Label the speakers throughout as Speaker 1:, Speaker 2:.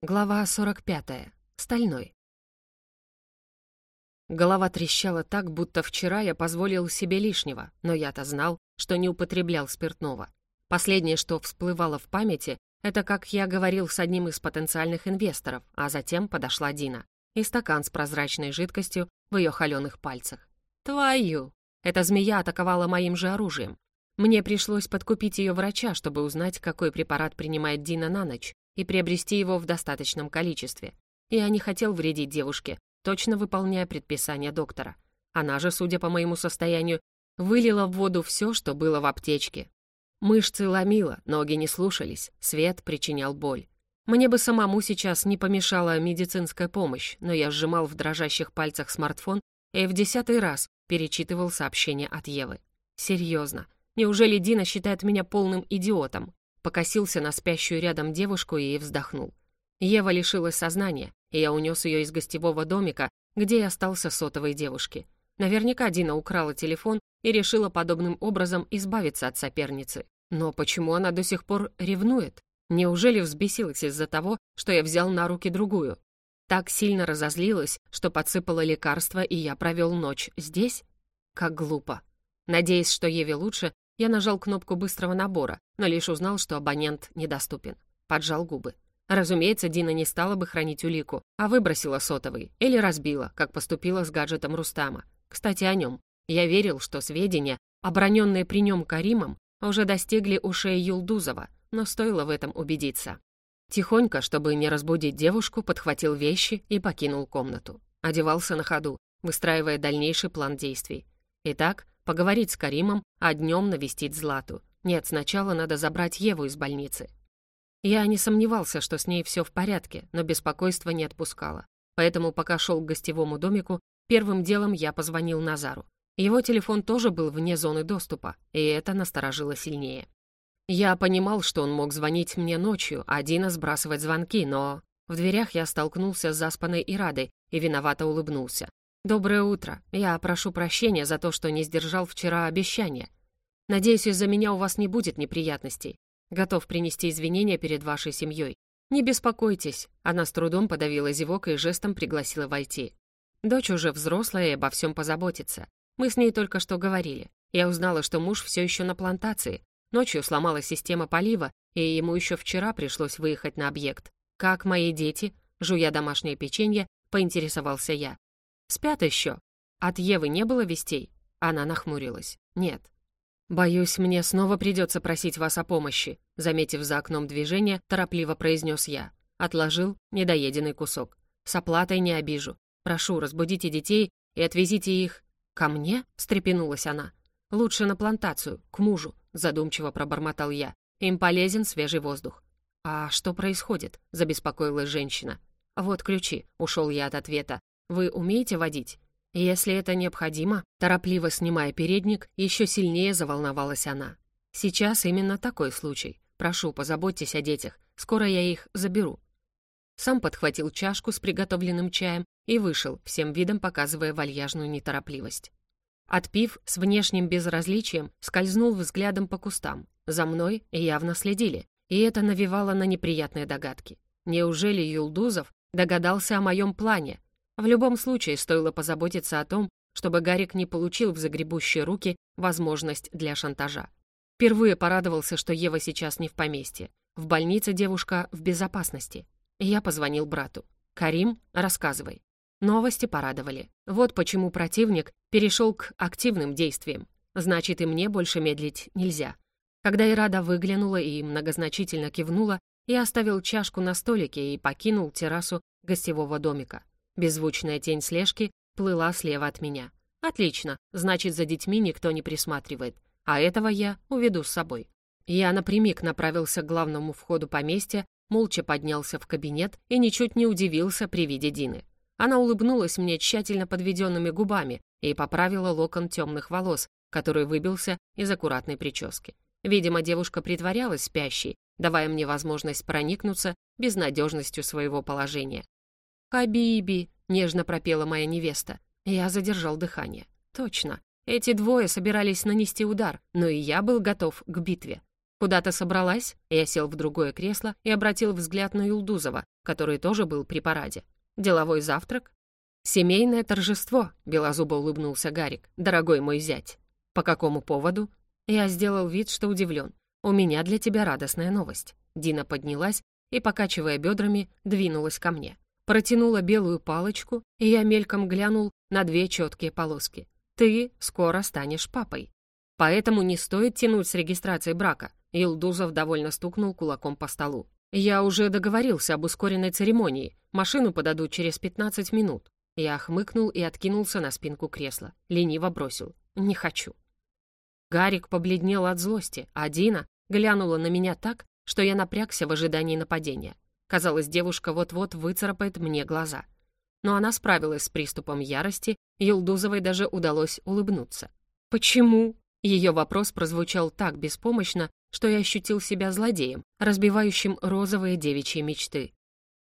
Speaker 1: Глава 45. Стальной. Голова трещала так, будто вчера я позволил себе лишнего, но я-то знал, что не употреблял спиртного. Последнее, что всплывало в памяти, это как я говорил с одним из потенциальных инвесторов, а затем подошла Дина. И стакан с прозрачной жидкостью в ее холеных пальцах. Твою! Эта змея атаковала моим же оружием. Мне пришлось подкупить ее врача, чтобы узнать, какой препарат принимает Дина на ночь, и приобрести его в достаточном количестве. Я не хотел вредить девушке, точно выполняя предписания доктора. Она же, судя по моему состоянию, вылила в воду все, что было в аптечке. Мышцы ломило, ноги не слушались, свет причинял боль. Мне бы самому сейчас не помешала медицинская помощь, но я сжимал в дрожащих пальцах смартфон и в десятый раз перечитывал сообщение от Евы. Серьезно, неужели Дина считает меня полным идиотом? Покосился на спящую рядом девушку и вздохнул. Ева лишилась сознания, и я унес ее из гостевого домика, где и остался сотовой девушки. Наверняка Дина украла телефон и решила подобным образом избавиться от соперницы. Но почему она до сих пор ревнует? Неужели взбесилась из-за того, что я взял на руки другую? Так сильно разозлилась, что подсыпала лекарство, и я провел ночь здесь? Как глупо. Надеясь, что Еве лучше, я нажал кнопку быстрого набора, но лишь узнал, что абонент недоступен. Поджал губы. Разумеется, Дина не стала бы хранить улику, а выбросила сотовый или разбила, как поступила с гаджетом Рустама. Кстати, о нем. Я верил, что сведения, оброненные при нем Каримом, уже достигли ушей Юлдузова, но стоило в этом убедиться. Тихонько, чтобы не разбудить девушку, подхватил вещи и покинул комнату. Одевался на ходу, выстраивая дальнейший план действий. Итак, Поговорить с Каримом, а днем навестить Злату. Нет, сначала надо забрать Еву из больницы. Я не сомневался, что с ней все в порядке, но беспокойство не отпускало. Поэтому, пока шел к гостевому домику, первым делом я позвонил Назару. Его телефон тоже был вне зоны доступа, и это насторожило сильнее. Я понимал, что он мог звонить мне ночью, а Дина сбрасывать звонки, но... В дверях я столкнулся с заспанной Ирадой и виновато улыбнулся. «Доброе утро. Я прошу прощения за то, что не сдержал вчера обещания. Надеюсь, из-за меня у вас не будет неприятностей. Готов принести извинения перед вашей семьей. Не беспокойтесь». Она с трудом подавила зевок и жестом пригласила войти. Дочь уже взрослая и обо всем позаботится. Мы с ней только что говорили. Я узнала, что муж все еще на плантации. Ночью сломалась система полива, и ему еще вчера пришлось выехать на объект. «Как мои дети?» Жуя домашнее печенье, поинтересовался я. Спят еще. От Евы не было вестей? Она нахмурилась. Нет. «Боюсь, мне снова придется просить вас о помощи», заметив за окном движение, торопливо произнес я. Отложил недоеденный кусок. «С оплатой не обижу. Прошу, разбудите детей и отвезите их...» «Ко мне?» — встрепенулась она. «Лучше на плантацию, к мужу», — задумчиво пробормотал я. «Им полезен свежий воздух». «А что происходит?» — забеспокоилась женщина. «Вот ключи», — ушел я от ответа. Вы умеете водить? Если это необходимо, торопливо снимая передник, еще сильнее заволновалась она. Сейчас именно такой случай. Прошу, позаботьтесь о детях. Скоро я их заберу. Сам подхватил чашку с приготовленным чаем и вышел, всем видом показывая вальяжную неторопливость. Отпив, с внешним безразличием, скользнул взглядом по кустам. За мной явно следили, и это навевало на неприятные догадки. Неужели Юлдузов догадался о моем плане, в любом случае, стоило позаботиться о том, чтобы Гарик не получил в загребущие руки возможность для шантажа. Впервые порадовался, что Ева сейчас не в поместье. В больнице девушка в безопасности. Я позвонил брату. «Карим, рассказывай». Новости порадовали. Вот почему противник перешел к активным действиям. Значит, и мне больше медлить нельзя. Когда Ирада выглянула и многозначительно кивнула, я оставил чашку на столике и покинул террасу гостевого домика. Беззвучная тень слежки плыла слева от меня. Отлично, значит, за детьми никто не присматривает. А этого я уведу с собой. Я напрямик направился к главному входу поместья, молча поднялся в кабинет и ничуть не удивился при виде Дины. Она улыбнулась мне тщательно подведенными губами и поправила локон темных волос, который выбился из аккуратной прически. Видимо, девушка притворялась спящей, давая мне возможность проникнуться безнадежностью своего положения. «Хабиби!» — нежно пропела моя невеста. Я задержал дыхание. «Точно. Эти двое собирались нанести удар, но и я был готов к битве. «Куда ты собралась?» Я сел в другое кресло и обратил взгляд на Юлдузова, который тоже был при параде. «Деловой завтрак?» «Семейное торжество», — белозубо улыбнулся Гарик, «дорогой мой зять». «По какому поводу?» Я сделал вид, что удивлен. «У меня для тебя радостная новость». Дина поднялась и, покачивая бедрами, двинулась ко мне. Протянула белую палочку, и я мельком глянул на две четкие полоски. «Ты скоро станешь папой. Поэтому не стоит тянуть с регистрацией брака. Илдузов довольно стукнул кулаком по столу. «Я уже договорился об ускоренной церемонии. Машину подадут через 15 минут». Я хмыкнул и откинулся на спинку кресла. Лениво бросил. «Не хочу». Гарик побледнел от злости, а Дина глянула на меня так, что я напрягся в ожидании нападения. Казалось, девушка вот-вот выцарапает мне глаза. Но она справилась с приступом ярости, Елдузовой даже удалось улыбнуться. «Почему?» Ее вопрос прозвучал так беспомощно, что я ощутил себя злодеем, разбивающим розовые девичьи мечты.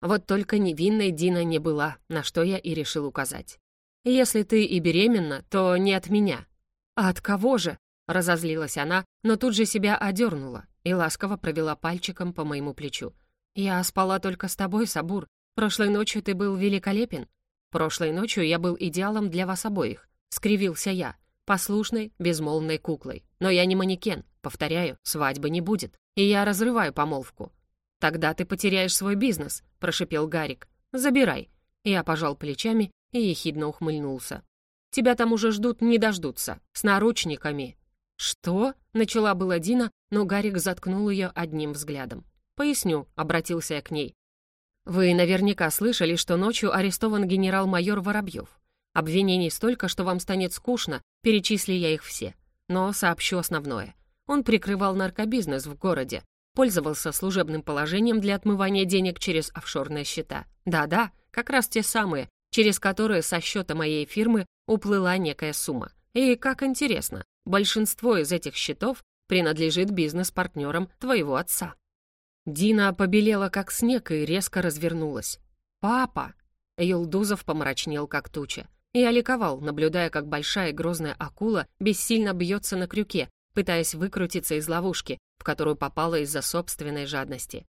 Speaker 1: Вот только невинной Дина не была, на что я и решил указать. «Если ты и беременна, то не от меня». «А от кого же?» — разозлилась она, но тут же себя одернула и ласково провела пальчиком по моему плечу. «Я спала только с тобой, Сабур. Прошлой ночью ты был великолепен. Прошлой ночью я был идеалом для вас обоих», — скривился я послушной, безмолвной куклой. Но я не манекен, повторяю, свадьбы не будет, и я разрываю помолвку. «Тогда ты потеряешь свой бизнес», — прошипел Гарик. «Забирай». Я пожал плечами и ехидно ухмыльнулся. «Тебя там уже ждут, не дождутся, с наручниками». «Что?» — начала была Дина, но Гарик заткнул ее одним взглядом. «Поясню», — обратился я к ней. «Вы наверняка слышали, что ночью арестован генерал-майор Воробьев. Обвинений столько, что вам станет скучно, перечисли я их все. Но сообщу основное. Он прикрывал наркобизнес в городе, пользовался служебным положением для отмывания денег через офшорные счета. Да-да, как раз те самые, через которые со счета моей фирмы уплыла некая сумма. И, как интересно, большинство из этих счетов принадлежит бизнес-партнерам твоего отца. Дина побелела как снег и резко развернулась. «Папа!» Юлдузов помрачнел как туча. Я ликовал, наблюдая, как большая грозная акула бессильно бьется на крюке, пытаясь выкрутиться из ловушки, в которую попала из-за собственной жадности.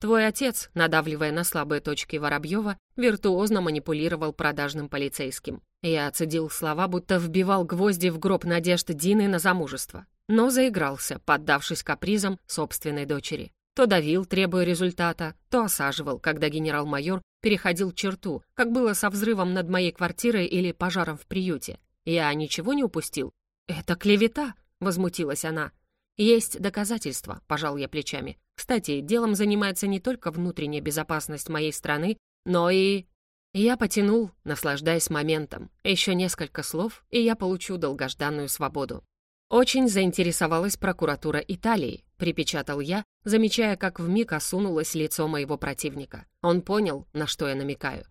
Speaker 1: Твой отец, надавливая на слабые точки Воробьева, виртуозно манипулировал продажным полицейским. Я оцедил слова, будто вбивал гвозди в гроб надежд Дины на замужество, но заигрался, поддавшись капризам собственной дочери. То давил, требуя результата, то осаживал, когда генерал-майор переходил черту, как было со взрывом над моей квартирой или пожаром в приюте. Я ничего не упустил. «Это клевета!» — возмутилась она. «Есть доказательства», — пожал я плечами. «Кстати, делом занимается не только внутренняя безопасность моей страны, но и...» Я потянул, наслаждаясь моментом. Еще несколько слов, и я получу долгожданную свободу. «Очень заинтересовалась прокуратура Италии», — припечатал я, замечая, как вмиг осунулось лицо моего противника. Он понял, на что я намекаю.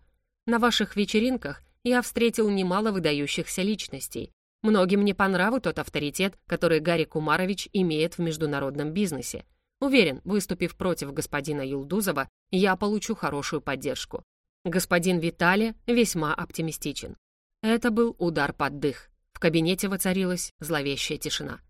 Speaker 1: «На ваших вечеринках я встретил немало выдающихся личностей. Многим не по нраву тот авторитет, который Гарри Кумарович имеет в международном бизнесе. Уверен, выступив против господина Юлдузова, я получу хорошую поддержку. Господин Витали весьма оптимистичен. Это был удар под дых. В кабинете воцарилась зловещая тишина.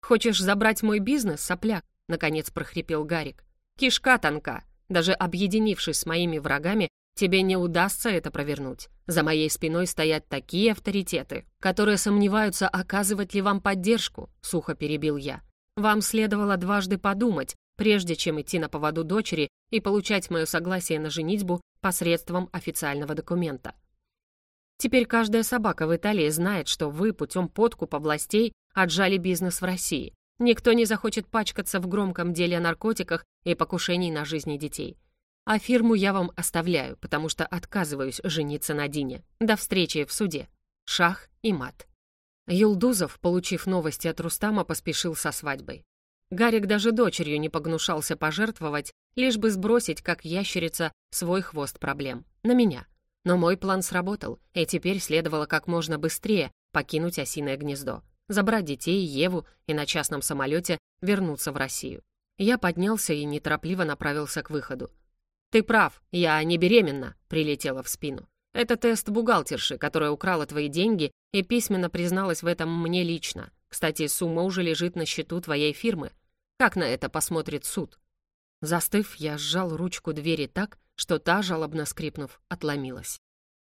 Speaker 1: «Хочешь забрать мой бизнес, сопляк?» — наконец прохрипел Гарик. «Кишка тонка. Даже объединившись с моими врагами, тебе не удастся это провернуть. За моей спиной стоят такие авторитеты, которые сомневаются, оказывать ли вам поддержку», — сухо перебил я. «Вам следовало дважды подумать, прежде чем идти на поводу дочери и получать мое согласие на женитьбу посредством официального документа. Теперь каждая собака в Италии знает, что вы путем подкупа властей отжали бизнес в России. Никто не захочет пачкаться в громком деле о наркотиках и покушении на жизни детей. А фирму я вам оставляю, потому что отказываюсь жениться на Дине. До встречи в суде. Шах и мат. Юлдузов, получив новости от Рустама, поспешил со свадьбой. Гарик даже дочерью не погнушался пожертвовать, лишь бы сбросить, как ящерица, свой хвост проблем. На меня. Но мой план сработал, и теперь следовало как можно быстрее покинуть осиное гнездо, забрать детей, Еву и на частном самолете вернуться в Россию. Я поднялся и неторопливо направился к выходу. «Ты прав, я не беременна», — прилетела в спину. «Это тест бухгалтерши, которая украла твои деньги и письменно призналась в этом мне лично. Кстати, сумма уже лежит на счету твоей фирмы. Как на это посмотрит суд? Застыв, я сжал ручку двери так, что та, жалобно скрипнув, отломилась.